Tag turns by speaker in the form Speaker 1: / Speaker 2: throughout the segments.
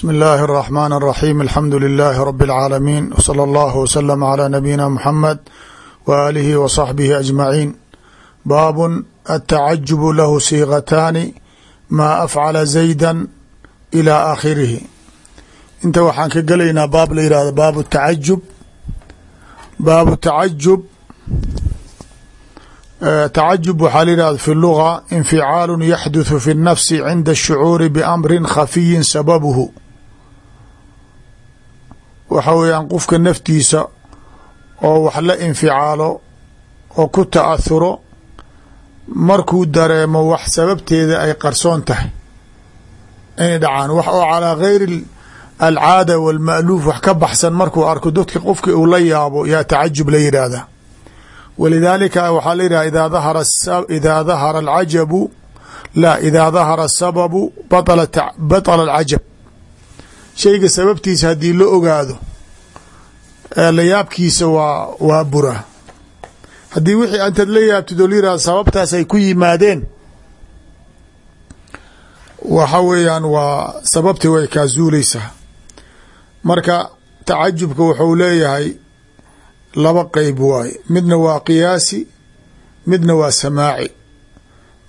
Speaker 1: bsmi اllahi الرحmn الرaxيm alxamdu لilaahi rb اlcaalamiin wslى اllah wslm عlى nabiyina mxamed w aalihi w صaxbihi aجmaciin baabun aلtacajubu lahu siiqataani maa afcala zayda ilى aakhirihi inta waxaan ka gelaynaa baab la yihahdo baab tacajub baabu tacajub tacajub waxaa la yihahda fi luga inficaalu yaxduthu fi الnafsi cinda الshucuuri bamri khafiyi sababuhu waxa weeyaan qofka naftiisa oo wax la inficaalo oo ku ta'ahuro markuu dareemo wax sababteeda ay qarsoon tahay inay dhacaan. Wax oo calaa gayri alcaada walma'luuf wax ka baxsan markuu arko dadka qofka uu la yaabo yaa tacajub la yidhaahda. Walidaalika waxaa la dahara idaa dahara alcajabu la idaa dahara asababu batala alcajab shayga sababtiisa haddii la ogaado layaabkiisa waa waa bura. Haddii wixii intaad la yaabtid oo la sababtaas ay ku yimaadeen waxa weeyaan waa sababtii way kaa zuuleysaa marka tacajubka wuxuu leeyahay laba qeyb waaye midna waa qiyaasi midna waa samaaci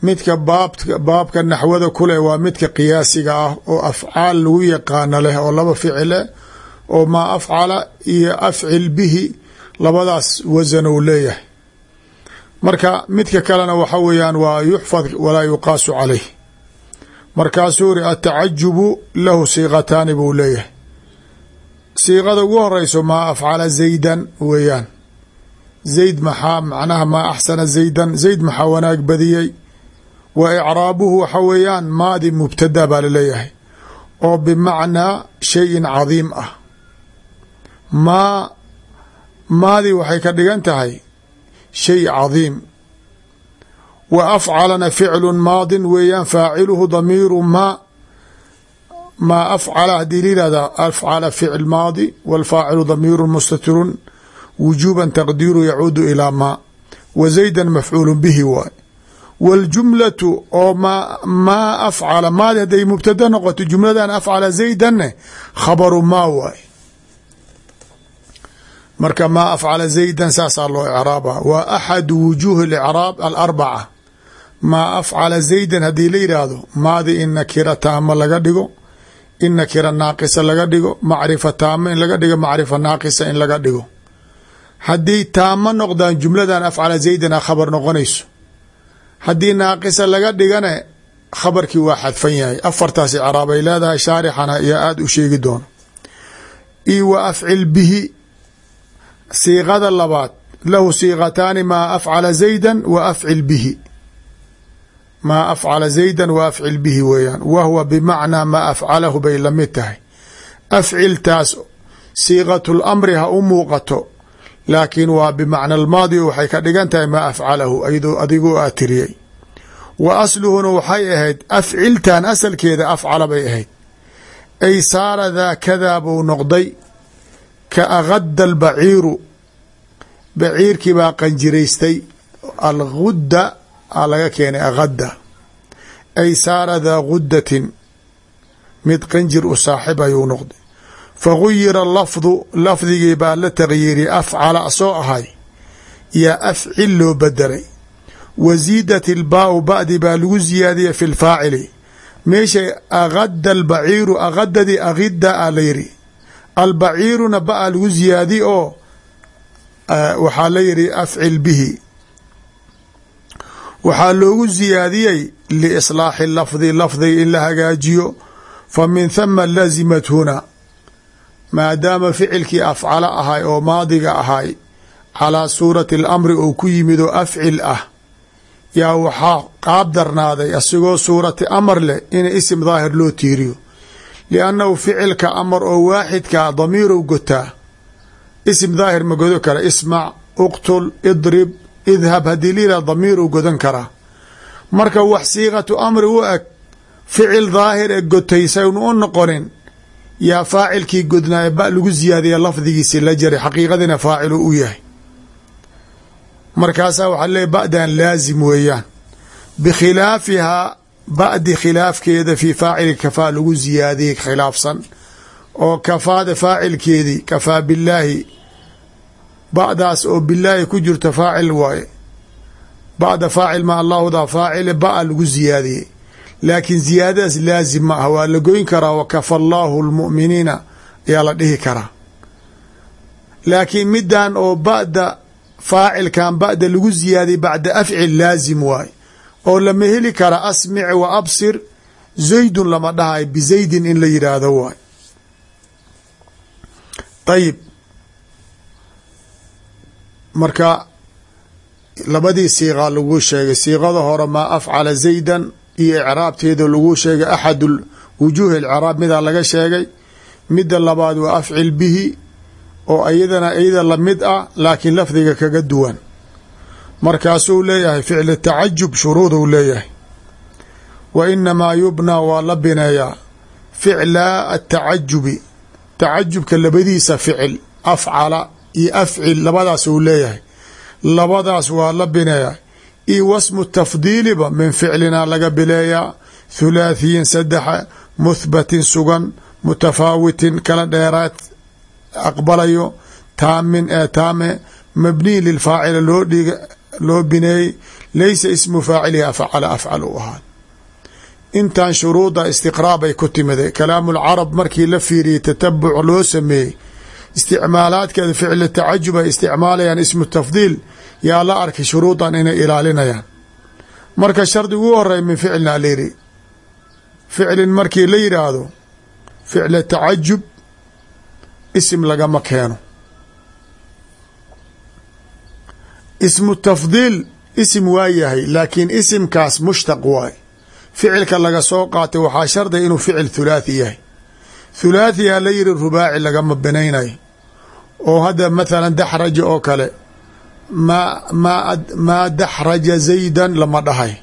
Speaker 1: midka baab baabka naxwada kuleh waa midka qiyaasiga ah oo afcaal lagu yaqaano leh oo laba ficile oo maa afcala iyo afcil bihi labadaas wasan ou leeyahay. Marka midka kalena waxa weeyaan waa yuxfad walaa yuqaasu caleyh markaasuu ri atacajubu lahu siiqataani buu leeyahay. Siiqada ugu horeyso maa afcala zaydan weeyaan. Zayd maxaa macnaha maa axsana zaydan zayd maxaa wanaag badiyey wa icraabuhu waxa weeyaan maadi mubtada baa la leeyahay oo bimacnaa shayin cadiim ah. Maa maadi waxay ka dhigan tahay shay cadiim. Wa afcalana ficlu maadin weeyaan faaciluhu damiiru maa maa afcala haddii layihahda afcala ficl maadi wاlfaacilu damiiru mustatirun wujuba taqdiiru yacuudu ilaa maa wa zayda mafcuulu bihi waay wاljumlatu oo ma maa afcala maadi hadday mubtada noqoto jumladan afcala zaydanne khabaru maa waay marka maa afcala zaydan saasaa loo icraaba waa axadu wujuuhi اlicraab alarbaca maa afcala zaydan haddii la yidhaahdo maadi in nakira taama laga dhigo in nakira naaqisa laga dhigo macrifa taama in laga dhigo macrifa naaqisa in laga dhigo haddii taama noqdaan jumladan afcala zaydan a khabar noqonayso haddii naaqisa laga dhigane khabarkii waa xadfan yahay. Afartaas icraab ay leedahay shaarixana yaa aada u sheegi doono io wa afcil bihi siiqada labaad. Lahu siiqataani maa afcala zaydan wa afcil bihi. Maa afcala zaydan wa afcil bihi weeyaan. Wa huwa bimacnaa maa afcalahu bay la mid tahay. Afciltaas siiqatu lamri ha u muuqato laakiin waa bimacna almaadi waxay ka dhigan tahay maa afcalahu adigoo aa tiriyey. Wa asluhuna waxay ahayd afciltan asalkeeda afcala bay ahayd. Ay saara daa kadaa buu noqday ka agada albaciiru. Baciirkii baa qanjiraystay algudda a laga keenay agada ay saara daa gudatin mid qanjir u saaxib ayuu noqday faguyira lafdu lafdigii baa la tagyiiri afcala soo ahay yaa afcil loo bedelay wa ziidat ilbaau ba'di baa lagu ziyaadiyay fi lfaacili meeshay agada albaciiru agadadii agida a la yiri albaciiruna ba'a lagu ziyaadi oo waxaa la yidhi afcil bihi waxaa loogu ziyaadiyey liislaaxi lafdi lafdiga in la hagaajiyo fa min thama huna maadaama ficilkii afcala ahay oo maadiga ahay calaa suurati alamri oo ku yimid oo afcil ah. Yaa waxaa qaab darnaaday asigoo suurati amar leh in isim daahir loo tiiriyo. Liannahu ficilka amar oo waaxidkaa damiirow gotaa. Isim daahir ma godo kara. Ismac uqtul idrib idhab haddii layihah damiirow godan karaa marka wax siiqatu amri u eg ficil daahir ee gotaysan u noqonin yaa faacilkii godnaaye ba lagu ziyaadiya lafdigiisi la jaray xaqiiqadina faacilu u yahay. Markaasaa waxaa leeay ba'dan laazim weeyaan. Bikhilaafihaa ba'di khilaafkeeda fii faacili kafaa lagu ziyaadiyey khilaafsan. Oo kafaada faacilkeedii kafaa billaahi ba'daas oo bilaahi ku jirto faacil waaye. Ba'da faacil ma allahuda faacile ba'a lagu ziyaadiyey laakiin ziyaadadaas laazim ma ah waa la goyn karaa wakafa allaahu lmu'miniina ayaa la dhihi karaa. Laakiin midan oo ba'da faacilkan ba'da lagu ziyaadiyey bacda afcil laazim waay. Oo lama heli kara asmic wa absir. Zaydun lama dhahay bizaydin in la yidhaahdo waay. Ayib marka labadii siiqa lagu sheegay siiqada hore maa afcala zaydan iyo icraabteeda lagu sheegay axad wujuuhi icraab midaa laga sheegay. Midda labaad waa afcil bihi oo iyadana iyada la mid ah laakiin lafdiga kaga duwan. Markaasuu leeyahay ficli tacajub shuruuduu leeyahay. Wa inamaa yubnaa waa la bineeyaa. Ficla atacajubi tacajubka labadiisa ficil afcala iyo afcil labadaas uu leeyahay. Labadaas waa la bineeyaa iyo wasmu tafdiiliba min ficlina laga bileeyaa thulaathiyin saddexa muthbatin sugan mutafaawitin kala dheeraad aqbalayo taamin ee taame mabniy lilfaacila loo dhiga loo bineeyey laysa ismu faacilihi afcala afcal u ahaa. Intan shuruuda istiqraabay ku timiday kalaamulcarab markii la fiiriyey tatabuc loo sameeyey isticmaalaadkeeda ficli tacajub ay isticmaalayaan ismu tafdiil yaa la arkay shuruudan inay ilaalinayaan. Marka shardi ugu horeey min ficlina layidhi ficlin markii la yidhaahdo ficla tacajub isim lagama keeno. Ismu tafdiil isim waa yahay laakiin isimkaas mushtaq waay. Ficilka laga soo qaatay waxaa shardiga inuu ficil thulaathi yahay thulaathiha la yiri rubaaci lagama binaynayo oo hadda mathalan daxraja oo kale ma ma maa daxraja zaydan lama dhahay.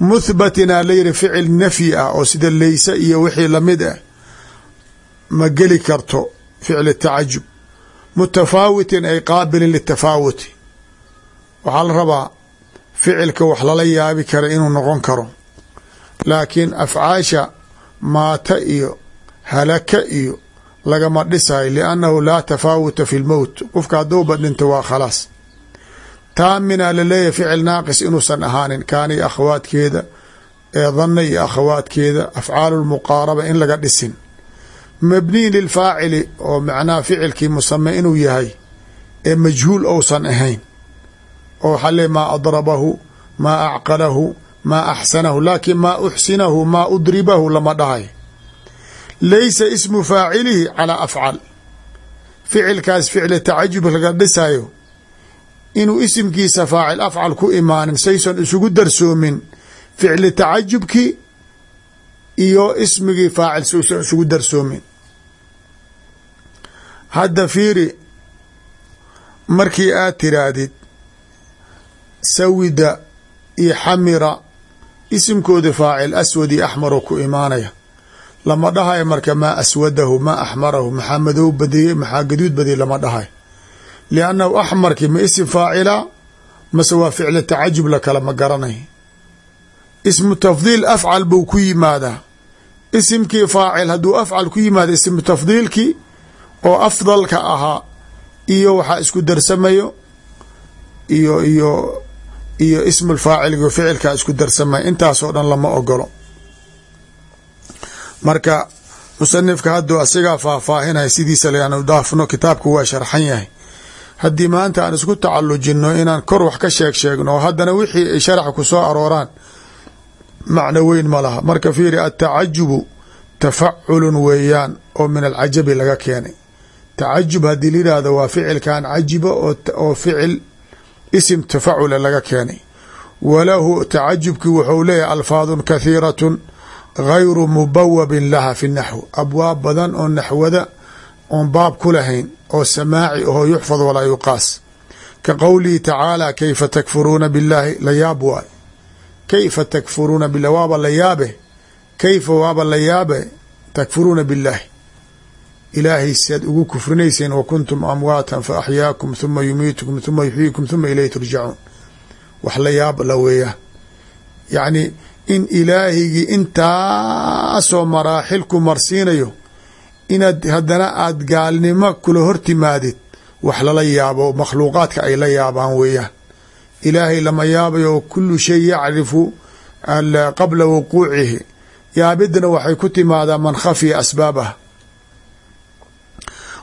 Speaker 1: Muthbatina la yiri ficil nafyi ah oo sida leysa iyo wixii la mid ah ma geli karto ficl tacajub. Mutafaawitin ay qaabilin litafaawuti. Waxaa la rabaa ficilka wax lala yaabi kara inuu noqon karo. Laakiin afcaasha maata iyo halaka iyo lagama dhisayo liannahu laa tafaawuta fi lmowt qofka hadduuba dhinto waa khalaas. Taamina la leeyahay ficil naaqis inuusan ahaanin kaani akhawaadkeeda ee dhanna iyo akhawaadkeeda afcaalu lmuqaaraba in laga dhisin. Mabniyin lilfaacili oo macnaha ficilkii musame inuu yahay ee majhuul ousan ahayn. Oo waxaa le maa adrabahu maa acqalahu maa axsanahu laakiin maa uxsinahu maa udribahu lama dhahay laysa ismu faacilihi calaa afcal. Ficilkaas ficli tacajub laga dhisayo inuu isimkiisa faacil afcal ku imaanin saysan isugu darsoomin ficli tacajubkii iyo ismigii faacil suusan isugu darsoomin. Hadda fiiri markii aad tiraahdid sawida iyo xamira isimkooda faacil aswad iyo axmaroo ku imaanaya lama dhahayo marka maa aswadahu maa axmarahu maxaa madow badiyey maxaa gaduud badiyey lama dhahayo liannahu axmarkii ma isim faacila mase waa ficli tacajub lakala ma garanay ismu tafdiil afcal buu ku yimaadaa. Isimkii faacil hadduu afcal ku yimaado ismu tafdiilkii oo afdalka ahaa iyo waxaa isku darsamayo iyo iyo iyo ismu faacilgo ficilkaa isku darsamaya intaasoo dhan lama ogolo marka musanifka hadduu asigaa faahfaahinaya sidiisa layaanu daafno kitaabku waa sharxan yahay. Haddii maanta aan isku tacalujinno inaan kor wax ka sheeg sheegno oo haddana wixii ay sharaxa ku soo arooraan macno weyn ma laha. Marka fiiri atacajubu tafaculun weeyaan oo min alcajabi laga keenay. Tacajub haddii la yidhaahdo waa ficilkan cajiba oo ficil isim tafacula laga keenay. Walahu tacajubkii wuxuu leeyahay alfaadun kathiiratun gayru mubawabin laha fi naxw abwaab badan oo naxwada oon baab ku lahayn oo samaaci ahoo yuxfad walaa yuqaas ka qowlihi tacaala kayfa takfuruuna biاllaahi layaab waay kayfa takfuruuna bilah waaba la yaabe kayfa waaba la yaabe takfuruuna billaahi ilaahay siaad ugu kufrinayseen wa kuntum amwaatan fa axyaakum huma yumiitukum huma yuxyiikum huma ilayhi turjacuun wax la yaab la weeyaa yacni in ilaahigii intaasoo maraaxil ku marsiinayo inaad haddana aada gaalnimo kula hortimaadid wax lala yaabo makhluuqaadka ay la yaabaan weeyaan. Ilaahay lama yaabayo kulu shay yacrifu qabla wuquucihi. Yaabidna waxay ku timaadaa man khafiya asbaabaha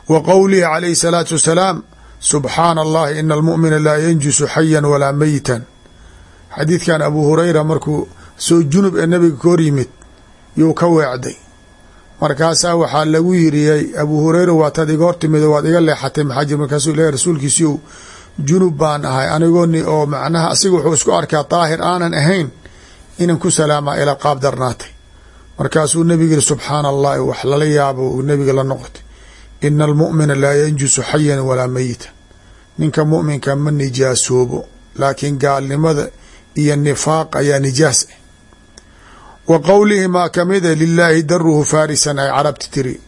Speaker 1: wa qowlihi calayhi salaatu wasalaam subxaana allahi ina almu'mina laa yanjusu xayan walaa meyitan xadiidkan abu hurayra markuu soo junub ee nabiga ka hor yimid yuu ka weecday. Markaasaa waxaa lagu yiriyey abu hureyra waataad iga hortimid waad iga leexatay maxaa jir markaasuu ilahy rasuulkiisiiu junub baan ahay. Anigooni oo macnaha asiga wuxuu isku arkaa daahir aanan ahayn inan ku salaamaa ila qaab darnaatay. Markaasuu nabiga yiri subxaana allahi wax lala yaabo nabiga la noqotay. Ina almu'mina laa yanjusu xayan walaa meyita ninka mu'minka ma nijaasoobo laakiin gaalnimada iyo nifaaq ayaa nijaas ah wa qowlihi maa kamida lilaahi daruhu faarisan ay carabti tiri.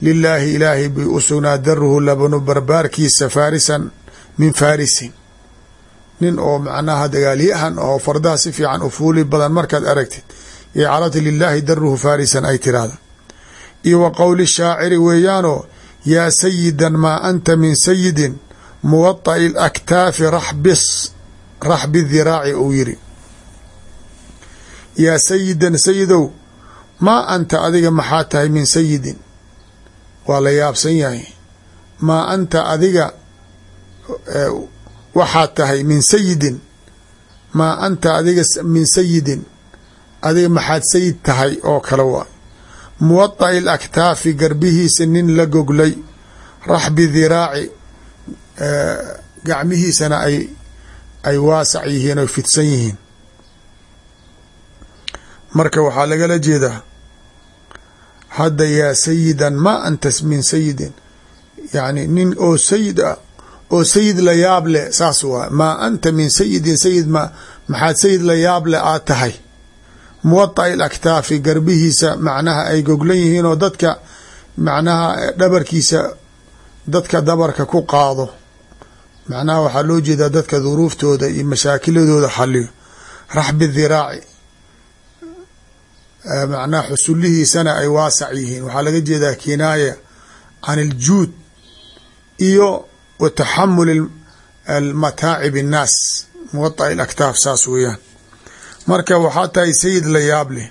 Speaker 1: Lilaahi ilaahay bay u sugnaa daruhu labanu barbaarkiisa faarisan min faarisin. Nin oo macnaha dagaalyahan oo fardaha si fiican u fuuli badan markaad aragtid yay carabti lilaahi daruhu faarisan ay tiraahda. Iyo wa qowli shaaciri weeyaanoo yaa sayidan maa anta min sayidin muwada'i laktaafi raxbis raxbi diraaci uu yiri yaa sayidan sayidow maa anta adiga maxaa tahay min sayidin? Waa la yaabsan yahay. Maa anta adiga waxaad tahay min sayidin? Maa anta adiga min sayidin? Adiga maxaad sayid tahay oo kale waa. Muwada'i laktaafi garbihiisa nin la goglay. Raxbi diraaci gacmihiisana ay ay waasac yihiin oy fidsan yihiin marka waxaa lagala jeedaa hadda yaa sayidan ma anta min sayidin. Yani nin oo sayid ah oo sayid la yaab leh saas waa maa anta min sayidin sayid ma maxaad sayid la yaab leh aad tahay. Muwada'i laktaafi garbihiisa macnaha ay goglan yihiin oo dadka macnaha dhabarkiisa dadka dabarka ku qaado. Macnaha waxaa loo jeedaa dadka duruuftooda iyo mashaakiladooda xaliyo raxbi diraaci macnaha xusulihiisana ay waasac yihiin. Waxaa laga jeedaa kinaaya can iljuud iyo wa taxamul mataacib innaas. Muwada'i laktaaf saas weeyaan. Marka waxaa tahay sayid la yaab leh.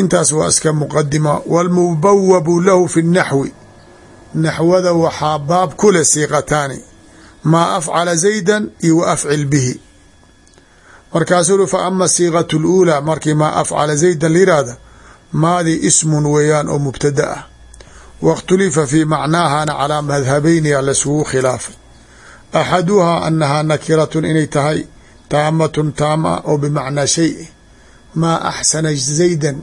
Speaker 1: Intaas waa iska muqadima walmubawabu lahu fi naxwi naxwada waxaa baab ku leh siiqataani. Maa afcala zaydan iyo wa afcil bihi markaasuu fa ama siiqatu luulaa markii maa afcala zaydan la yihahda maadii ismun weeyaan oo mubtada ah. Waاkhtulifa fii macnaahana calaa madhabayniya laisugu khilaafay. Axaduhaa anahaa nakiratun inay tahay taamatun taama oo bimacnaa shay. Maa axsana zaydan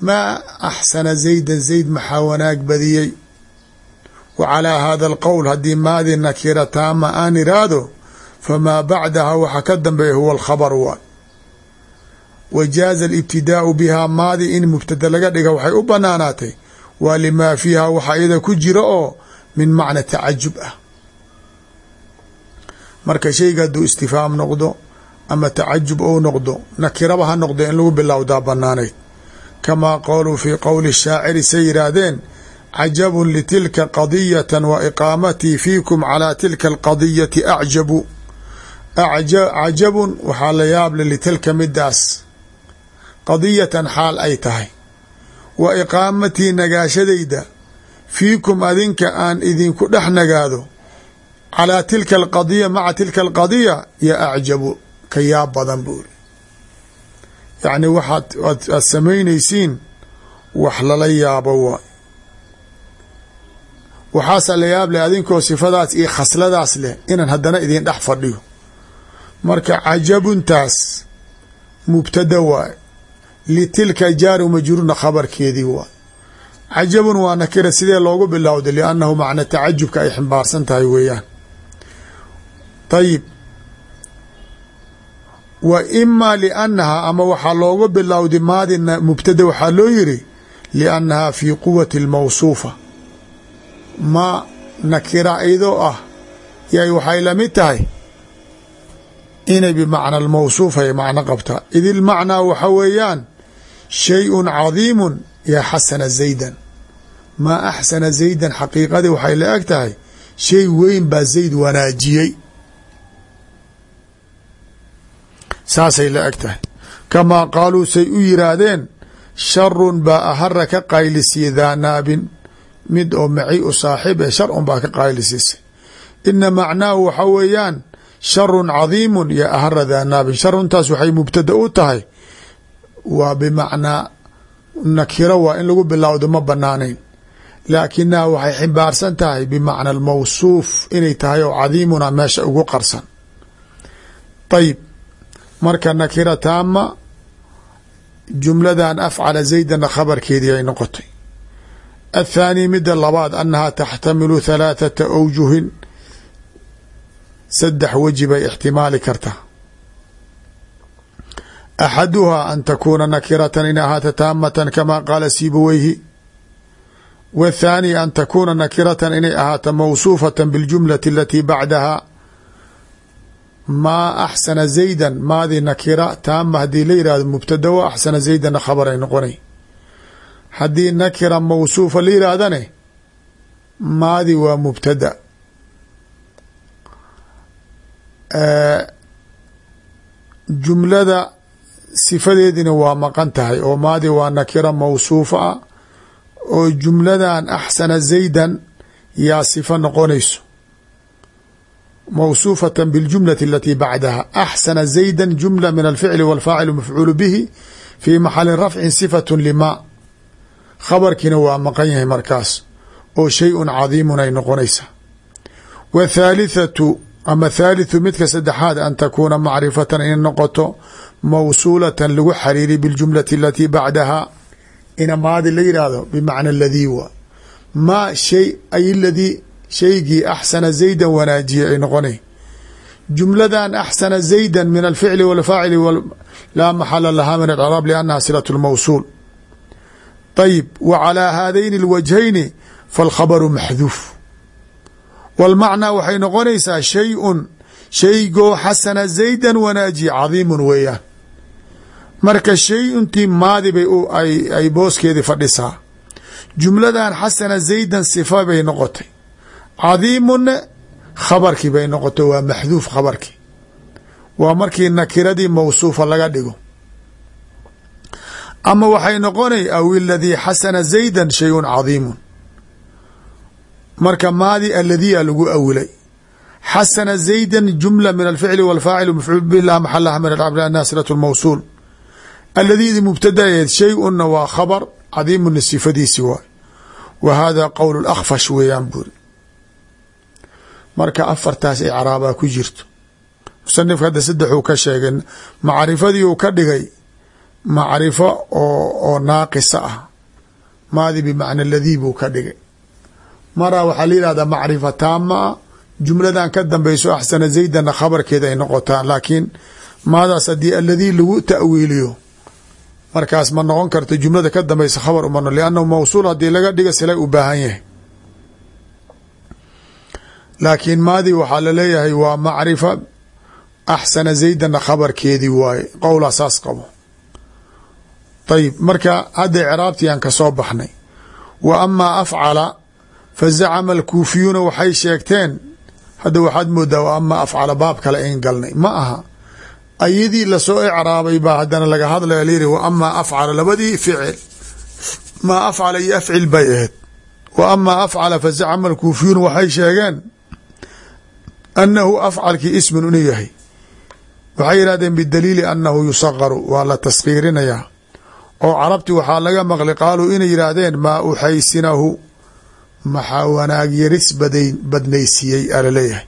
Speaker 1: maa axsana zaydan zayd maxaa wanaag badiyey? Wa calaa hada alqowl haddii maadii nakira taama aan iraahdo famaa bacdaha waxa ka dambeeya huwa alkhabar waay wa jaaza alibtidaau bihaa maadi in mubtada laga dhiga waxay u banaanaatay waa limaa fiiha waxa iyada ku jira oo min macna tacajub ah marka shayga hadduu istifaam noqdo ama tacajub ou noqdo nakiraba ha noqdo in lagu bilowdaa banaanayd kamaa qaaluu fii qowli shaaciri say yidhaahdeen cajabun litilka qadiyatan wa iqaamatii fiikum calaa tilka alqadiyati acjabu cajabun waxaa la yaable litilka midaas qadiyatan xaal ay tahay wa iqaamatii nagaashadayda fiikum adinka aan idinku dhex nagaado calaa tilka alqadiya maca tilka alqadiya yo acjabu ka yaab badan buuri yacni waxaad aad samaynaysiin wax lala yaabo waay waxaasa la yaab leh adinkoo sifadaas iyo khasladaas leh inaan haddana idin dhex fadhiyo marka cajabuntaas mubtada waay litilka jaari majruurna khabarkeedii waay cajabun waa nakira sidee loogu bilowday liannahu macna tacajubka ay ximbaarsan tahay weeyaan. Ayib wa imaa liannahaa ama waxaa loogu bilowday maadina mubtada waxaa loo yiri liannahaa fii quwati almawsuufa ma nakira idoo ah yay waxay la mid tahay inay bimacna almawsuuf ay macno qabtaa. Id ilmacnaa waxa weeyaan shay-un cadiimun yaa xasana zaydan. Maa axsana zaydan xaqiiqadii waxay la eg tahay shay weyn baa zayd wanaajiyey. Saasay la eg tahay. Kamaa qaaluu say u yiraahdeen sharun baa ahara ka qaylisiye daa naabin mid oo maci u saaxiib ee shar un baa ka qaylisiisay ina macnaahu waxa weeyaan sharun cadiimun yo ahara daa naabin sharuntaas waxay mubtada u tahay. Waa bimacnaa nakiro waa in lagu bilowdo ma banaanayn laakinaha waxay ximbaarsan tahay bimacna almawsuuf inay tahay oo cadiimuna meesha ugu qarsan. Ayib marka nakira taama jumladan afcala zaydana khabarkeedii ay noqotay. Athaani mida labaad annaha taxtamilu halaathata awjuhin saddex weji bay ixtimaali kartaa axaduhaa an takuuna nakiratan in ahaata taamatan kama qaala sibaweyhi wthaani an takuuna nakiratan inay ahaato mawsuufatan biاljumlati alatii bacdaha. Maa axsana zaydan maadii nakira taama haddii la yihahdo mubtada wa axsana zaydana khabar ay noqonay. Haddii nakira mawsuufa la yihaahdane maadi waa mubtada jumlada sifadeedina waa maqan tahay. Oo maadi waa nakira mawsuufa. Ah oo jumladan axsana zaydan yaa sifa noqonayso. Mawsuufata biاljumlati alati bacdaha. Axsana zayda jumla min alficli wاlfaacilu mafcuulu bihi fii maxali rafcin sifatu lima. Khabarkiina waa maqan yahay markaas. Oo shay-un cadiimun ay noqonaysa. W ama thaalithu midka saddexaad an takuuna macrifatan inay noqoto mawsuulatan lagu xariiri biاljumlati alatii bacdaha. Ina maadi la yidhaahdo bimacna aladii wa maa shay ay ladii shaygii axsana zaydan wanaajiyay ay noqonay. Jumladan axsana zayda min alficli walfaacili laa maxala lahaa min alcraab liannaha silat lmawsuul ayib wa calaa haadayni alwajhayni falkhabaru maxduuf walmacnaa waxay noqonaysaa shay-un shaygoo xasana zaydan wanaajiye cadiimun weeyaan marka shay-untii maadi bay ay booskeedii fadhisaa. Jumladan xasana zaydan sifa bay noqotay. Cadiimunna khabarkii bay noqotay waa maxduuf khabarkii. Waa markii nakiradii mawsuufa laga dhigo. Ama waxay noqonay aw iladii xasana zaydan shayun cadiimun marka maadi aladii a lagu awilay. Xasana zaydan jumla min alficli walfaacil mafcuul bih la maxalaha min alcabd annaha silat lmawsuul aladiidi mubtadaeed shay-una waa khabar cadiimuna sifadiisi waay wa hada qowl lakfash weeyaan buri marka afartaas icraabaa ku jirto. Musanifka hadda saddexuu ka sheegay macrifadii uu ka dhigay macrifo oo oo naaqisa ah. Maadi bimacna ladii buu ka dhigay maraa waxaa la yihahdaa macrifa taama jumladan ka dambeyso axsana zaydana khabarkeeda ay noqotaan. Laakiin maadaas haddii aladii lagu ta'wiiliyo markaas ma noqon karto jumlada ka dambeysa khabar uma no liannahu mawsuul haddii laga dhiga silay u baahan yahay. Laakiin maadi waxaa la leeyahay waa macrifa axsana zaydana khabarkeedii waaye qowlaa saas qabo. Ayib marka hadda icraabtii aan ka soo baxnay wa amaa afcala fa zacama alkuufiyuuna waxay sheegteen hadda waxaad moodaa wa amaa afcala baab kale ayn galnay. Ma aha. Ayadii la soo icraabay baa haddana laga hadlaya layiri wa amaa afcala labadii ficil. Maa afcala iyo afcil bay ahayd. Wa amaa afcala fa zacama alkuufiyuuna waxay sheegeen annahu afcalkii ismun inuu yahay. Waxay yihahdeen bidaliili annahu yusaqaru waa la taskiirinayaa oo carabti waxaa laga maqlay qaaluu inay yidhaahdeen maa uxaysinahu maxaa wanaag yaris badayn badnaysiiyey alaleeyahay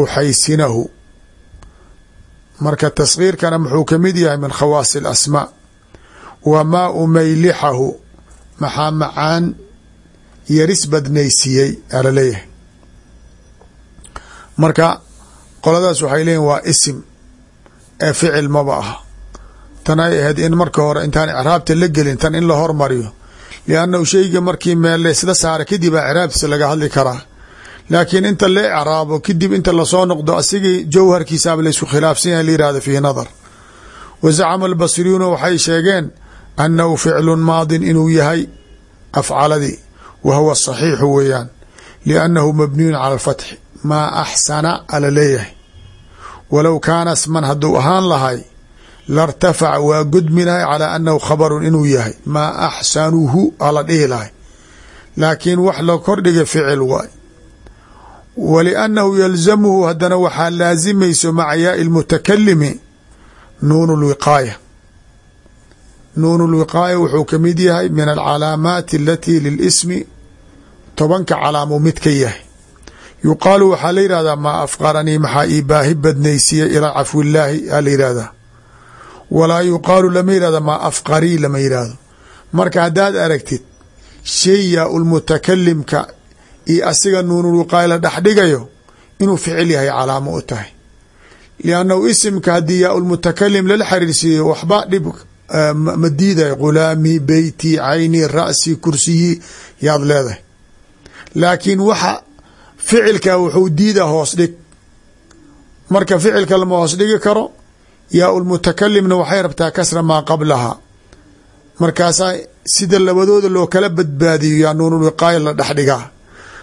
Speaker 1: uxaysinahu. Marka taskiirkana muxuu ka mid yahay min khawaasi alasmaa wa maa umaylixahu maxaa macaan yaris badnaysiiyey alaleeyahay marka qoladaas waxay leeyihiin waa isim ee ficil maba aha. Tan ay ahayd in marka hore intaan icraabta la gelin tan in la hormariyo liannahu sheyga markii meel laysla saara kadib a icraabtiisa laga hadli karaa laakiin inta la icraabo kadib inta la soo noqdo asigii jawharkiisaaba laysku khilaafsan yahay layihahdo fiihi nadar wa zacama albasriyuuna waxay sheegeen annahu ficlun maadin inuu yahay afcaladii wa huwa saxiixu weeyaan liannahu mabniyun cala alfatxi maa axsana ala leeyahay walow kaana sman hadduu ahaan lahay lartafaca waa gudminahay calaa annahu khabarun inuu yahay maa axsanuhu ala dhihi lahay. Laakiin wax la kordhiga ficil waay. Waliannahu yalzamuhu haddana waxaa laasimayso maca yaai lmutakalimi nuun lwiqaaya nuun lwiqaaya wuxuu ka mid yahay min alcalaamaati alatii lilismi tobanka calaamo mid ka yahay. Yuqaalu waxaa la yihahdaa maa afqaranii maxaa ii baahi badnaysiiya ilaa cafwillaahi aa walaa yuqaalu lama yihahdo maa afqarii lama yihahdo marka haddaad aragtid shay yaa ulmutakalimka iyo asiga nuunulwiqaaya la dhexdhigayo inuu ficil yahay calaamo u tahay. Liannahu isimka haddii yaa ulmutakalim lala xiriirsiiyo waxba dhib ma diidayo ghulaamii beyti cayni ra'si kursiyi yaad leedahay. Laakiin waxa ficilka wuxuu diida hoos dhig. Marka ficilka lama hoos dhigi karo yaa ulmutakalimna waxay rabtaa kasra maa qablaha. Markaasaa sida labadooda loo kala badbaadiyo yaa nuunulwiqaaya la dhexdhigaa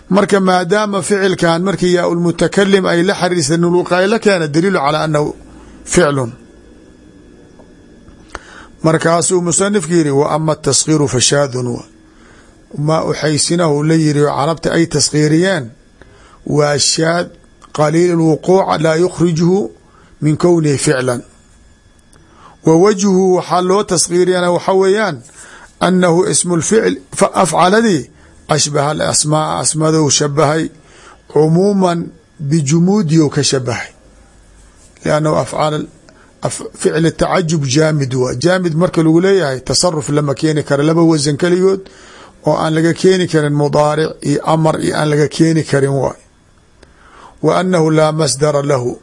Speaker 1: marka maadaama ficilkan markii yaa ulmutakalim ay la xariirsa nuunulwiqaaya la keena daliilu calaa annahu ficlun. Markaasuu musanifku yidhi wa ama ataskhiiru fashaadun. Maa uxaysinahu la yiri carabta ay taskhiiriyeen waa shaad qaliil lwuquuc laa yukhrijuhu min kownihi ficlan wa wajhu waxaa loo taskhiiriyana waxa weeyaan annahu ismu lficl afcaladii ashbaha alasmaaa asmadou shabahay cumuuman bijumuudiyo ka shabahay. Liannahu afcaal ficl tacajub jaamid waa jaamid marka lagu leeyahay tasaruf lama keeni kara laba wasan keligood oo aan laga keeni karin mudaaric iyo amar iyo aan laga keeni karin waay. Wa annahu laa masdara lahu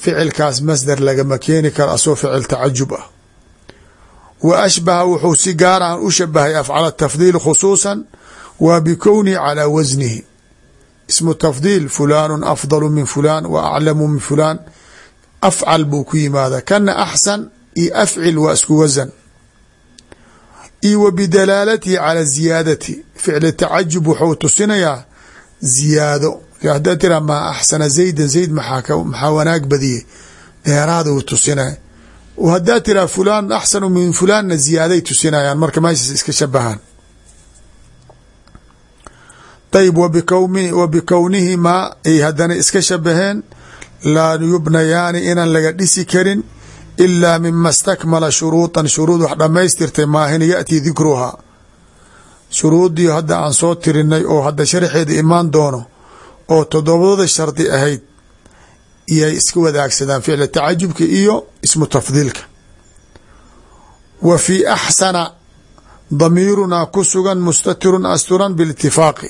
Speaker 1: ficilkaas masdar lagama keeni karo asoo ficil tacajub ah. Wa ashbaha wuxuu si gaar aan u shabahay afcal tafdiil khusuusan waa bikownihi calaa wasnihi ismu tafdiil fulaanu afdalu min fulaan wa aclamu min fulaan. Afcal buu ku yimaada kana axsan iyo afcil waa isku wasan iyo wa bidalaalatihi cala ziyaadati ficli tacajub wuxuu tusinayaa ziyaado haddaa tira maa axsana zaydan zayd maxaa wanaag badiyey dheeraada uu tusinaya haddaa tiraa fulaan axsanu min fulaanna ziyaaday tusinayaan marka meeshas iska shabahaan. Ayb wa bikownihimaa ay haddana iska shabaheen laa yubnayaani inaan laga dhisi karin ilaa mima stakmala shuruuطan shuruud wax dhammaystirtay maahin yaأtii dikruhaa. Shuruuddii hadda aan soo tirinay oo hadda sharxeeda imaan doono oo toddobada shardi ahayd iyay iska wadaagsadaan ficla tacajubka iyo ismu tafdiilka. Wa fii axsana damiirunaa ku sugan mustatirun asturan biاlitifaaqi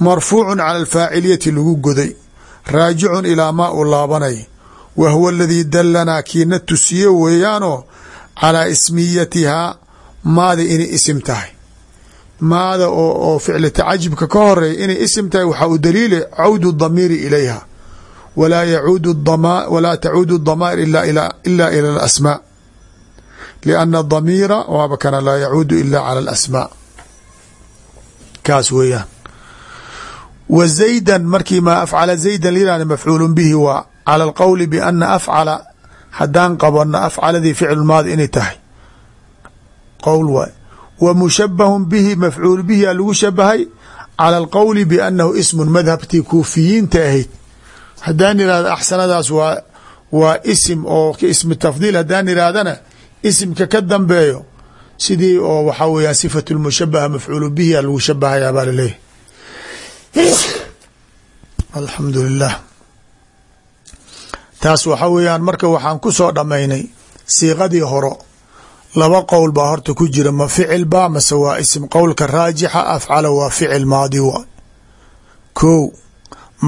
Speaker 1: marfuucu cala alfaaciliyati lagu goday raajicun ilaa maa uu laabanay. Wa huwa aladii dalanaa kiina tusiye weeyaanoo calaa ismiyatihaa maada inay isim tahay maada oo ficli tacajubka ka horreeya inay isim tahay waxaa u daliila cawdu damiiri ilayha walaa tacuudu damaa'ir ila ila alasmaa. Lianna damiira waaba kana laa yacuudu ila cala alasmaa. Kaas weeyaan. Wa zaydan markii maa afcala zaydan layihahda mafcuulu bihi waa cala alqowli biana afcala haddaan qabano afcaladii ficlu maadi inay tahay. Qowl waay wa mushabahun bihi mafcuul bihi a lagu shabahay cala alqowli biannahu ismun madhabtii kuufiyiinta ahayd. Haddaan irahdo axsanadaas waa waa isim oo ismi tafdiil haddaan irahdana isimka ka dambeeyo sidii oo waxaa weeyaan sifatu lmushabaha mafcuulu bihi a lagu shabahayaa baa laleeyahy alxamdu lilah taas waxa weeyaan marka waxaan ku soo dhammaynay siiqadii horo laba qowl baa horta ku jira ma ficil ba mase waa isim qowlka raajixa afcala waa ficil maadi waa kow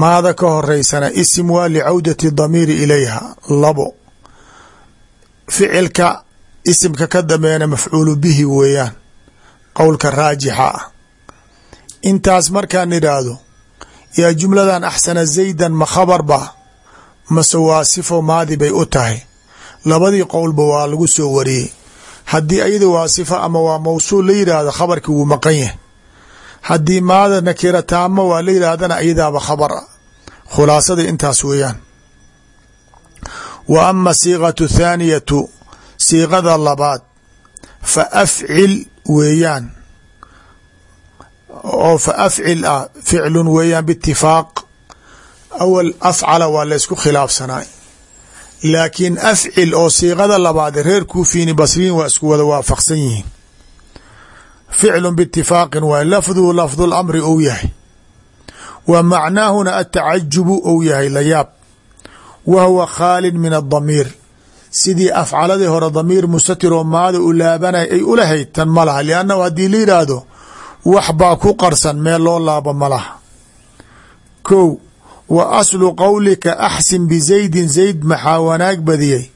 Speaker 1: maada ka horeysana isim waa licawdati damiiri ilayha labo. Ficilka isimka ka dambeena mafcuulu bihi weeyaan qowlka raajixa. Ah intaas markaan idhaahdo yaa jumladan axsana zaydan ma khabar ba mase waa sifo maadi bay u tahay. Labadii qowlba waa lagu soo wariyey haddii ayada waa sifa ama waa mawsuul la yidhaahdo khabarkii wuu maqan yahay. Haddii maada nakira taamo waa la yidhaahdana iyadaaba khabar. A khulaasada intaas weeyaan. Wa ama siiqatu thaaniyatu siiqada labaad fa afcil weeyaan. Oo fa afcil ah ficlun weeyaan biitifaaq awal afcala waa laysku khilaafsanaay laakiin afcil oo siiqada labaad reer kuufiini basriin waa isku wada waafaqsan yihiin. Ficlu biitifaaqin waay lafduhu lafdu lamri ou yahay. Wa macnaahuna atacajubu ou yahay layaab wa huwa khaalin min adamiir sidii afcaladii hore damiir mustatir oo maada u laabanay ay ulahayd tan ma laha liannahu haddii la yidhaahdo wax baa ku qarsan meel loo laabo ma laha. Kow wa aslu qowlika axsin bizaydin zayd maxaa wanaag badiyey?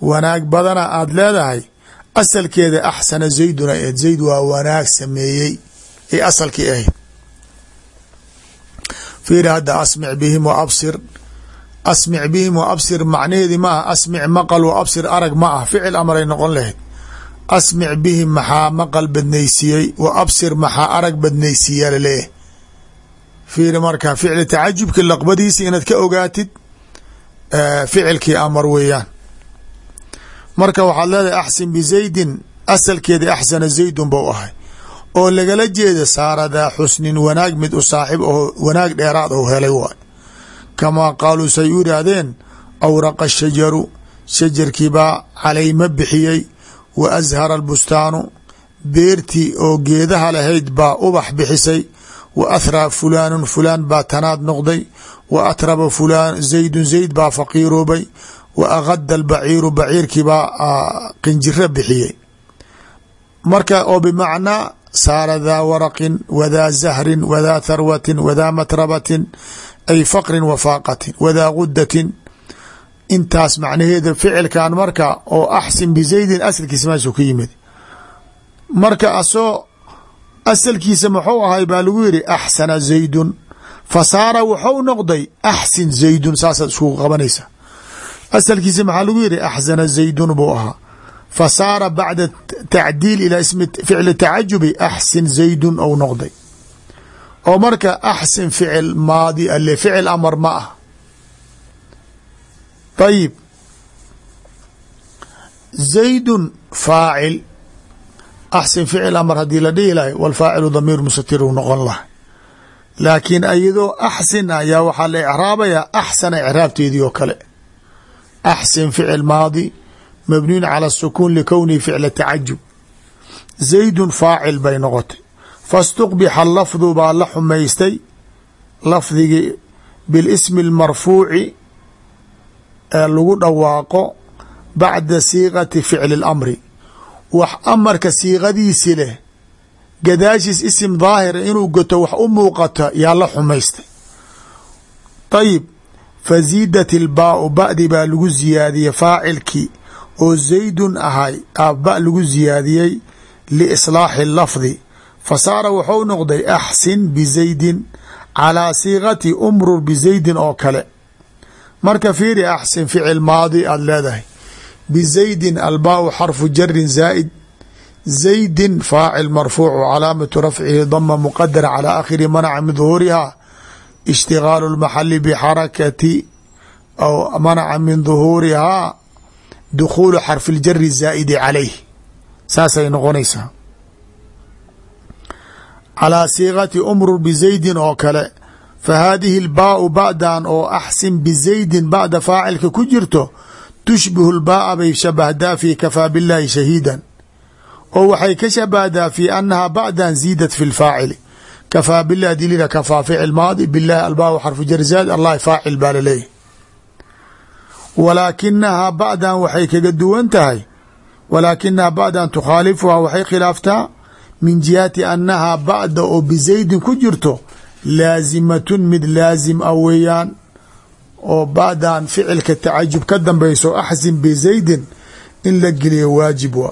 Speaker 1: Wanaag badana aada leedahay? Asalkeeda axsana zaydun ay zayd waa wanaag sameeyey. Ay asalkii ahayd. Fiiri hadda asmic bihim wa asmic bihim wa absir macnaheedi ma ah asmic maqal wa absir arag ma ah ficil amaray noqon lahayd. Asmic bihim maxaa maqal badnaysiiyey wa absir maxaa arag badnaysiiya laleeyahy fiiri marka ficli tacajubki laqbadiisa inaad ka ogaatid ficilkii amar weeyaan marka waxaad leedahay axsin bizaydin asalkeeda axsana zaydun bau ahay oo lagala jeeda saara daa xusnin wanaag mid u saaxib oo wanaag dheeraad ou helay waay kamaa qaaluu say u yidhaahdeen awraqa shajaru shajarkiibaa calayma bixiyey wa ashara albustaanu beertii oo geedaha lahayd baa ubax bixisay wa athraa fulaanun fulaan baa tanaad noqday wa atraba fulaan zaydun zayd baa faqiiroobay wa agada albaciiru baciirkiibaa qinjiro bixiyey marka oo bimacnaa saara daa waraqin wadaa zahrin wadaa tharwatin wadaa matrabatin ay faqrin wa faaqatin wadaa gudatin intaas macnaheeda ficilkan marka oo axsin bizaydin asalkiisa meeshu ka yimid marka asoo asalkiisa muxuu ahay baa lagu yidhi axsana zaydun. Fa saara wuxuu noqday axsin zaydun saasaad iskugu qabanaysa. Asalkiisa maxaa lagu yidhi axsana zaydun buu ahaa. Fa saara bacda tacdiil ilaa ismi ficli tacajubi axsin zaydun ou noqday. Oo marka axsin ficil maadi ale ficil amar ma ah. Ayib zaydun faacil axsin ficil amar haddii la dhihi lahay walfaacilu damiir mustatir u noqon lahay laakiin ayadoo axsin ayaa waxaa la icraabayaa axsana icraabteedii oo kale axsin ficil maadi mabniyun cala sukuun likownihi ficla tacajub zaydun faacil bay noqotay faاstuqbixa lafdu baa la xumaystay lafdigii biاlismi اlmarfuuci ee lagu dhawaaqo bacda siiqati ficli اlamri wax amarka siiqadiisi leh gadaashiis isim daahira inuu goto wax u muuqata yaa la xumaystay. Ayib faziidat ilbaau ba'di baa lagu ziyaadiyey faacilkii oo zaydun ahay ba lagu ziyaadiyey liislaaxi lafdi. Fa saara wuxuu noqday axsin bizaydin calaa siiqati umrur bizaydin oo kale. Marka fiiri axsin ficil maadi aada leedahay bizaydin albaau xarfu jarin zaa'id zaydin faacil marfuuc calaamatu rafcihi dama muqadara calaa akhiri manaca min duhuuriha ishtigaalu lmaxali bixarakati aw manaca min duhuurihaa dukhuulu xarfi ljari zaa'idi calayh saasay noqonaysaa. Calaa siiqati umrur bizaydin oo kale fa haadihi lbaau ba'dan oo axsin bizaydin ba'da faacilka ku jirto tushbihu lbaaa bay shabahdaa fi kafaa billahi shahiidan. Oo waxay ka shabahdaa fi annaha ba'dan ziidat fi lfaacili. Kafaa bilah dilila kafaa ficil maadi bilahi albaa xarfu jarzaad allahi faacil baa laleeyahy walaakinahaa ba'dan waxay kaga duwan tahay. Walaakinahaa ba'dan tukhaalifuhaa waxay khilaaftaa min jihati annahaa ba'da oo bizaydin ku jirto laasimatun mid laasim ah weeyaan oo ba'dan ficilka tacajub ka dambayso axsin bizaydin in la geliyo waajib wa.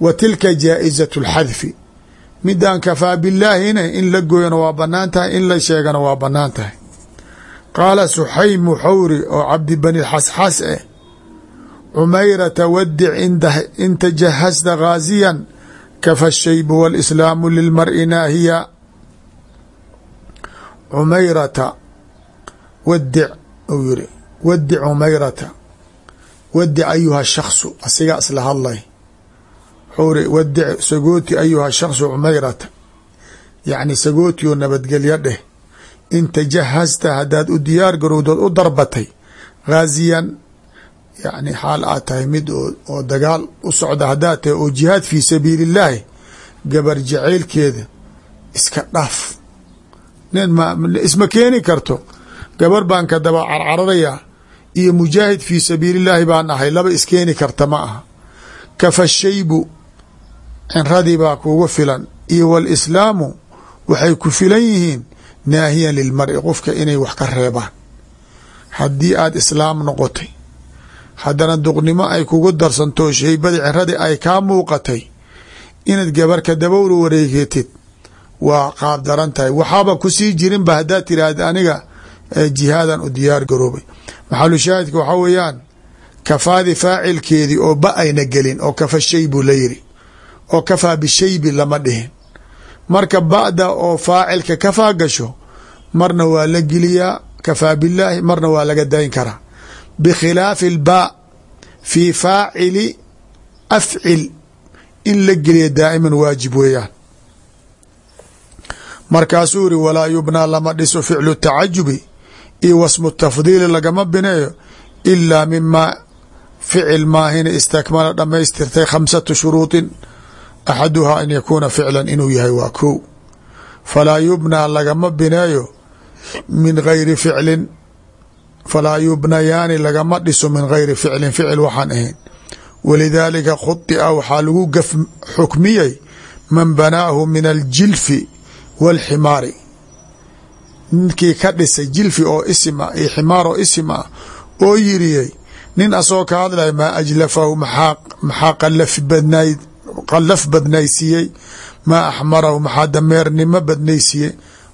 Speaker 1: Wa tilka jaa'izat اlxadfi midaan kafaa bilaahina in la gooyana waa bannaan tahay in la sheegana waa bannaan tahay. Qaala suxaym muxawri oo cabdi bani xasxas eh cumayrata wadic in tajahasta ghaasiyan kafa shaybu wاlislaamu lilmari naahiya. Cumayrata wadic uu yiri wadic cumayrata wadic ayuha shaksu asigaa isla hadlay wuxuu ri wadic sagooti ayuha shaksu cumayrata yacni sagooti oo nabadgelyo dheh. In tajahasta haddaad u diyaar garowdood u darbatay ghaasiyan yacni xaal aad tahay mid oo dagaal u socda haddaad tahay oo jihaad fii sabiili illaahi gabar jacaylkeeda iska dhaaf nin ma isma keeni karto gabar baan ka daba carcararayaa iyo mujaahid fii sabiili illaahi baan ahay laba iskeeni karta ma aha. Kafa shaybu cinradii baa kugu filan. Iyo walislaamu waxay ku filan yihiin naahiyan lilmari qofka inay wax ka reebaan. Haddii aad islaam noqotay haddana duqnimo ay kugu darsanto shaybadii cinradii ay kaa muuqatay inaad gabarka dabowra wareegetid waa qaab daran tahay. Waxaaba ku sii jirinba haddaad tiraahda aniga jihaadan u diyaar garoobay. Maxalu shaahidka? Waxaa weeyaan kafaadi faacilkeedii oo ba ayna gelin oo kafa shaybu la yiri oo kafaa bishaybi lama dhihin. Marka ba'da oo faacilka kafaa gasho marna waa la geliyaa kafaa billaahi marna waa laga dayn karaa. Bikhilaafi albaa fii faacili afcil in la geliya daa'iman waajib weeyaan. Markaasuu yiri walaa yubnaa lama dhiso ficlu tacajubi iyo wasmu tafdiili lagama bineeyo ilaa mimaa ficil maahina istakmala dhammaystirtay khamsatu shuruudin axaduhaa an yakuuna ficlan inuu yahay waa kow falaa yubnaa lagama bineeyo min gayri ficlin falaa yubnayaani lagama dhiso min gayri ficlin ficil waxaan ahayn. Walidaalika khudia waxaa lagu gaf xukmiyey man banaahu min aljilfi wاlximaari ninkii ka dhisay jilfi oo isim ah iyo ximaar oo isim ah oo yiriyey nin asagoo ka hadlaya maa ajlafahu maxaa qallaf badnaysiiyey maa axmarahu maxaa dameernimo badnaysiiyey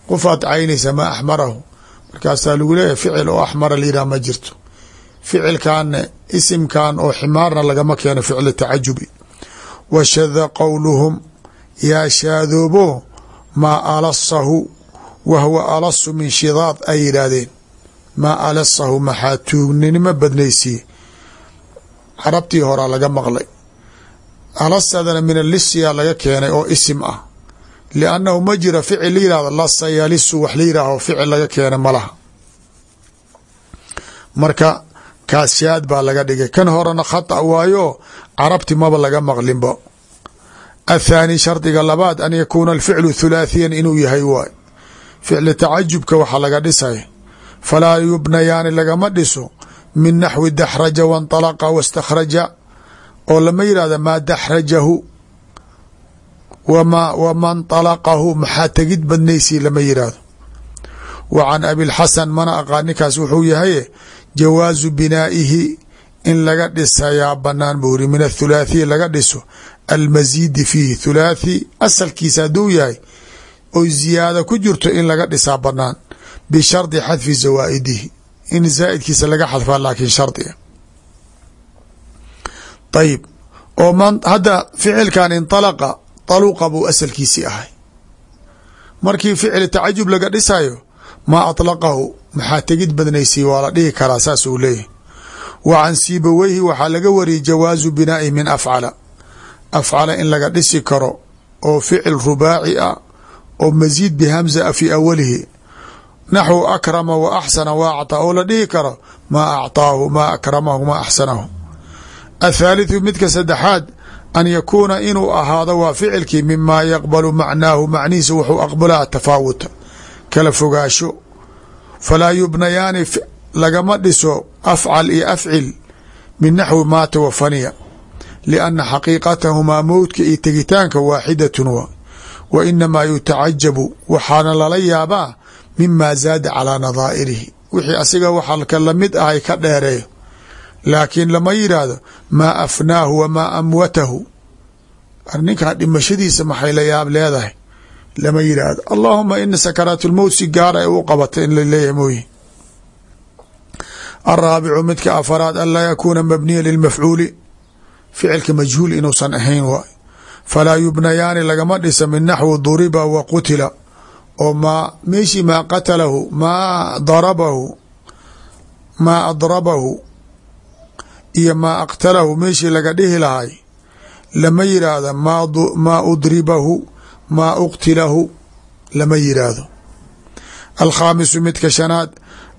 Speaker 1: qofaad caynaysa maa axmarahu. Markaasaa lagu leeyahy ficil oo axmara layidhah ma jirto. Ficilkaana isimkan oo ximaarna lagama keeno ficl tacajubi. Washada qowluhum yaa shaadoobo maa alasahu wa huwa alasu min shidaad ay yidhaahdeen maa alasahu maxaa tuugninimo badnaysiiye carabtii horaa laga maqlay alasadana min alisiya laga keenay oo isim ah liannahu ma jira ficil la yihahdo lasa yalisu wax la yihaaho ficil laga keena malaha marka kaas shaad baa laga dhigay kan horena khata waayo carabti maba laga maqlinba athaani shardiga labaad an yakuuna alficlu thulaathiyan inuu yahay waay ficli tacajubka waxaa laga dhisay falaa yubnayaani lagama dhiso min naxwi daxraja waاnطalaqa waاstakhraja oo lama yihahda maa daxrajahu wama nطalaqahu maxaa tegid badnaysii lama yihahdo wa can abilxasan mana aqaa ninkaas wuxuu yahay jawaazu binaa'ihi in laga dhisayaa banaan buu iri min athulaathiyi laga dhiso almasiidi fiihi thulaathi asalkiisa hadduu yahay oy ziyaada ku jirto in laga dhisaa banaan bishardi xadfi zawaa'idihi in zaa'idkiisa laga xadfaa laakiin shardiga. Ayib oo hadda ficilkan inalaqa taluqa buu asalkiisii ahay. Markii ficil tacajub laga dhisayo maa atlaqahu maxaa tegid badnaysay waa la dhihi karaa saas uu leeyahy wa can siibaweyhi waxaa laga wariyay jawaazu binaa'i min afcala. Afcala in laga dhisi karo oo ficil rubaaci ah oo masiid bihamza a fii awalihi naxwu akrama wa axsana wa acطaa oo la dhihi karo maa acطaahu maa akramahu maa axsanahu athaalitثu midka saddexaad an yakuuna inuu ahaado waa ficilkii mimaa yaqbalu macnaahu macnihiisa wuxuu aqbalaa tafaawuta kala fogaasho falaa yubnayaani lagama dhiso afcal iyo afcil min naxwi maata wa faniya lianna xaqiiqatahumaa mowdka iyo tegitaanka waaxidatun wa wa inamaa yutacajabu waxaana lala yaabaa mima zaada calaa nadaa'irihi. Wixii asiga waxa la mid ahay ka dheereeyo. Laakiin lama yidhaahdo maa afnaahu wamaa amwatahu. Ninkan dhimashadiisa maxay la yaab leedahay? Lama yidhaahdo allahuma ina sakaraat lmowt si gaara ay u qabata in la leeyahay mooye. Alraabicu midka afaraad an laa yakuuna mabniya lilmafcuuli. Ficilka majhuul inuusan ahayn waay falaa yubnayaani lagama dhisa min naxwi duriba wa qutila oo maa meeshii maa qatalahu maa darabahu maa adrabahu iyo maa aqtalahu meeshii laga dhihi lahay lama yidhaahdo maa udribahu maa uqtilahu lama yidhaahdo alkhaamisu midka shanaad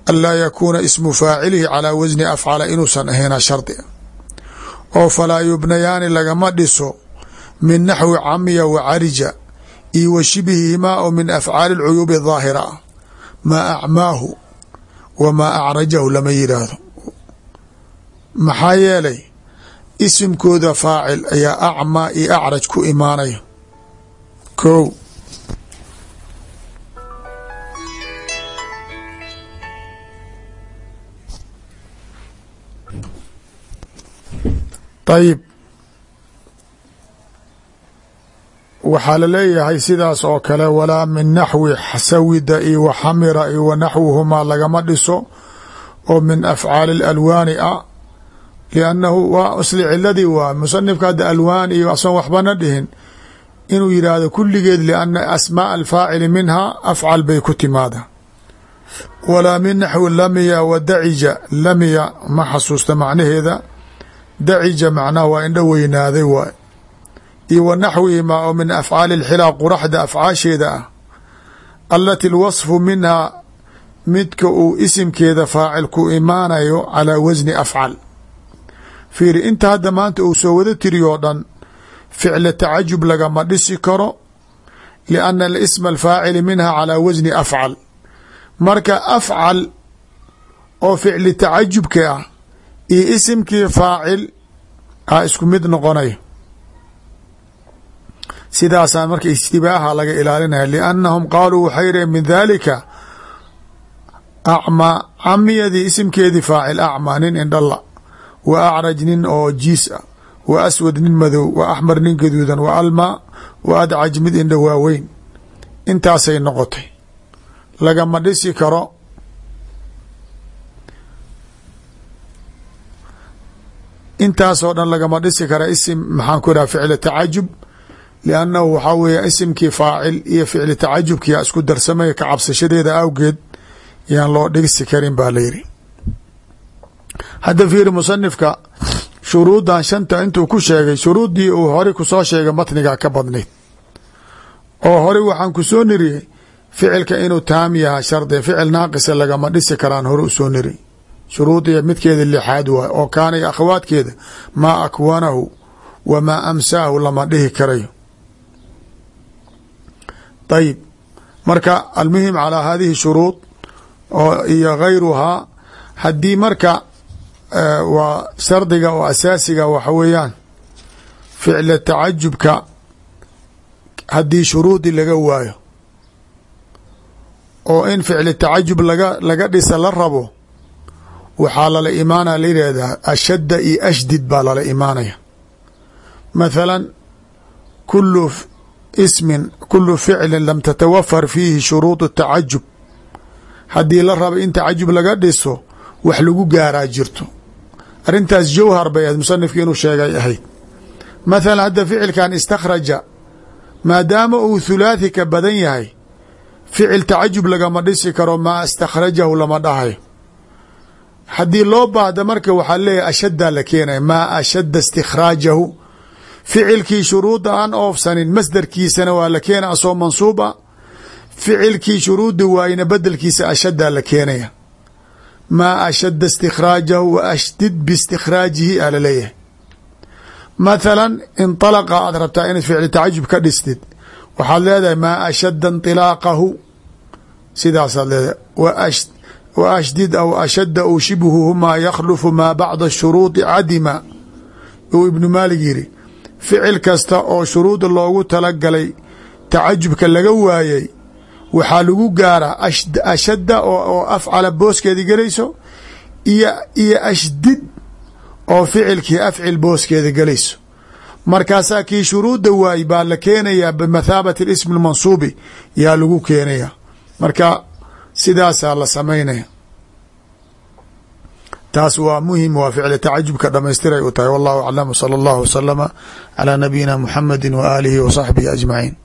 Speaker 1: anlaa yakuuna ismu faacilihi calaa wasni afcala inuusan ahayna shardi oo falaa yubnayaani lagama dhiso min naxwi camiya wa carija iyo wa shibihihimaa oo min afcaali lcuyuubi daahira ah maa acmaahu wa maa acrajahu lama yidhaahdo maxaa yeelay isimkooda faacil ayaa acmaa iyo acraj ku imaanaya kow. Ayib waxaa la leeyahay sidaas oo kale walaa min naxwi sawida iyo wa xamira iyo wa naxwuhumaa lagama dhiso oo min afcaali اlalwaani ah liannahu waa isli ciladii waa musanifka hadda alwaan iyo asan waxbana dhihin inuu yidhaahdo kulligeed lianna asmaa alfaacili minha afcal bay ku timaada walaa min naxwi lamiya wa dacija lamiya ma xasuusta macnaheeda dacija macnaha waa indho weynaaday waay iyo wa naxwihimaa oo min afcaali اlxilaa quraxda afcaasheeda ah alati lwasfu minhaa midka uu isimkeeda faacil ku imaanayo calaa wasni afcal. Fiiri inta hadda maanta uu soo wada tiriyo dhan ficla tacajub lagama dhisi karo lianna isma alfaacili minha calaa wasni afcal. Marka afcal oo ficli tacajubka ah iyo isimkii faacil a isku mid noqonaya sidaasaa marka istibaaha laga ilaalinaya liannahum qaaluu waxay reen min dalika acmaa camiyadii isimkeedii faacil acmaa nin indhala wa acraj nin oo jiis ah wa aswad nin madow wa axmar nin gaduudan wa almaa wa adcaj mid indha waaweyn. Intaasay noqotay. Lagama dhisi karo intaasoo dhan lagama dhisi kara isim maxaan ku idhaha ficli tacajub liannahu waxaa weeye isimkii faacil iyo ficli tacajubkiyaa isku darsamaya ka cabsashadeeda awgeed yaan loo dhigsi karin baa layidhi hadda fiiri musanifka shuruuddan shanta intuu ku sheegay shuruuddii uu horey ku soo sheegay matniga ka badnayd oo horey waxaan ku soo niriyey ficilka inuu taam yaha shardi ficil naaqisa lagama dhisi karaan hore u soo niri shuruudiya midkeeda lixaad waay oo kaanay akhawaadkeeda maa akwanahu wamaa amsaahu lama dhihi karayo ayib marka almuhim calaa hadihi shuruud iyo gayruhaa haddii marka waa shardiga oo asaasiga waxa weeyaan ficla tacajubka haddii shuruudi laga waayo oo in ficli tacajub laga laga dhisa la rabo waxaa lala imaana la yidhaahdaa ashadda iyo ashdid baa lala imaanaya mathala kulu ismin kulu ficlin lam tatawafar fiihi shuruud tacajub. Haddii la rabo in tacajub laga dhiso wax lagu gaaraa jirto. Arrintaas jawhar bay ahayd musanifki inuu sheegay ahayd. Mathala hadda ficilkan istakhraja maadaama uu thulaathi ka badan yahay ficil tacajub lagama dhisi karo maa istakhrajahu lama dhahayo haddii loo baahda marka waxaa leeyahy ashaddaa la keenaya maa ashadda istikhraajahu ficilkii shuruudda aan oofsanin masdarkiisana waa la keena asoo mansuub a ficilkii shuruudda waayna bedelkiisa ashaddaa la keenaya. Maa ashadda istikhraajahu wa ashdid biistikhraajihi aa la leeyahay mathalan inطalaqa aad rabtaa inaad ficli tacajub ka dhistid. Waxaad leedahay maa ashadda inطilaaqahu sidaasaad leedahay. Wa ashdid aw ashadda ou shibhuhumaa yakhlufu maa bacda shuruudi cadima. Uu ibnu maalig yidhi ficil kasta oo shuruuda loogu talagalay tacajubka laga waayey waxaa lagu gaaraa ashadda oo afcala booskeeda gelayso iyo iyo ashdid oo ficilkii afcil booskeeda gelayso. Markaasaa kii shuruudda waay baa la keenayaa bimathaabati ismi lmansuubi yaa lagu keenaya marka sidaasaa la samaynaya taas waa muhiim waa ficli tacajubka dhamaystiray u tahay. Wallahu aclam sala allahu wasalama calaa nabiyina muxamedi wa aalihi wa saxbihi ajmaciin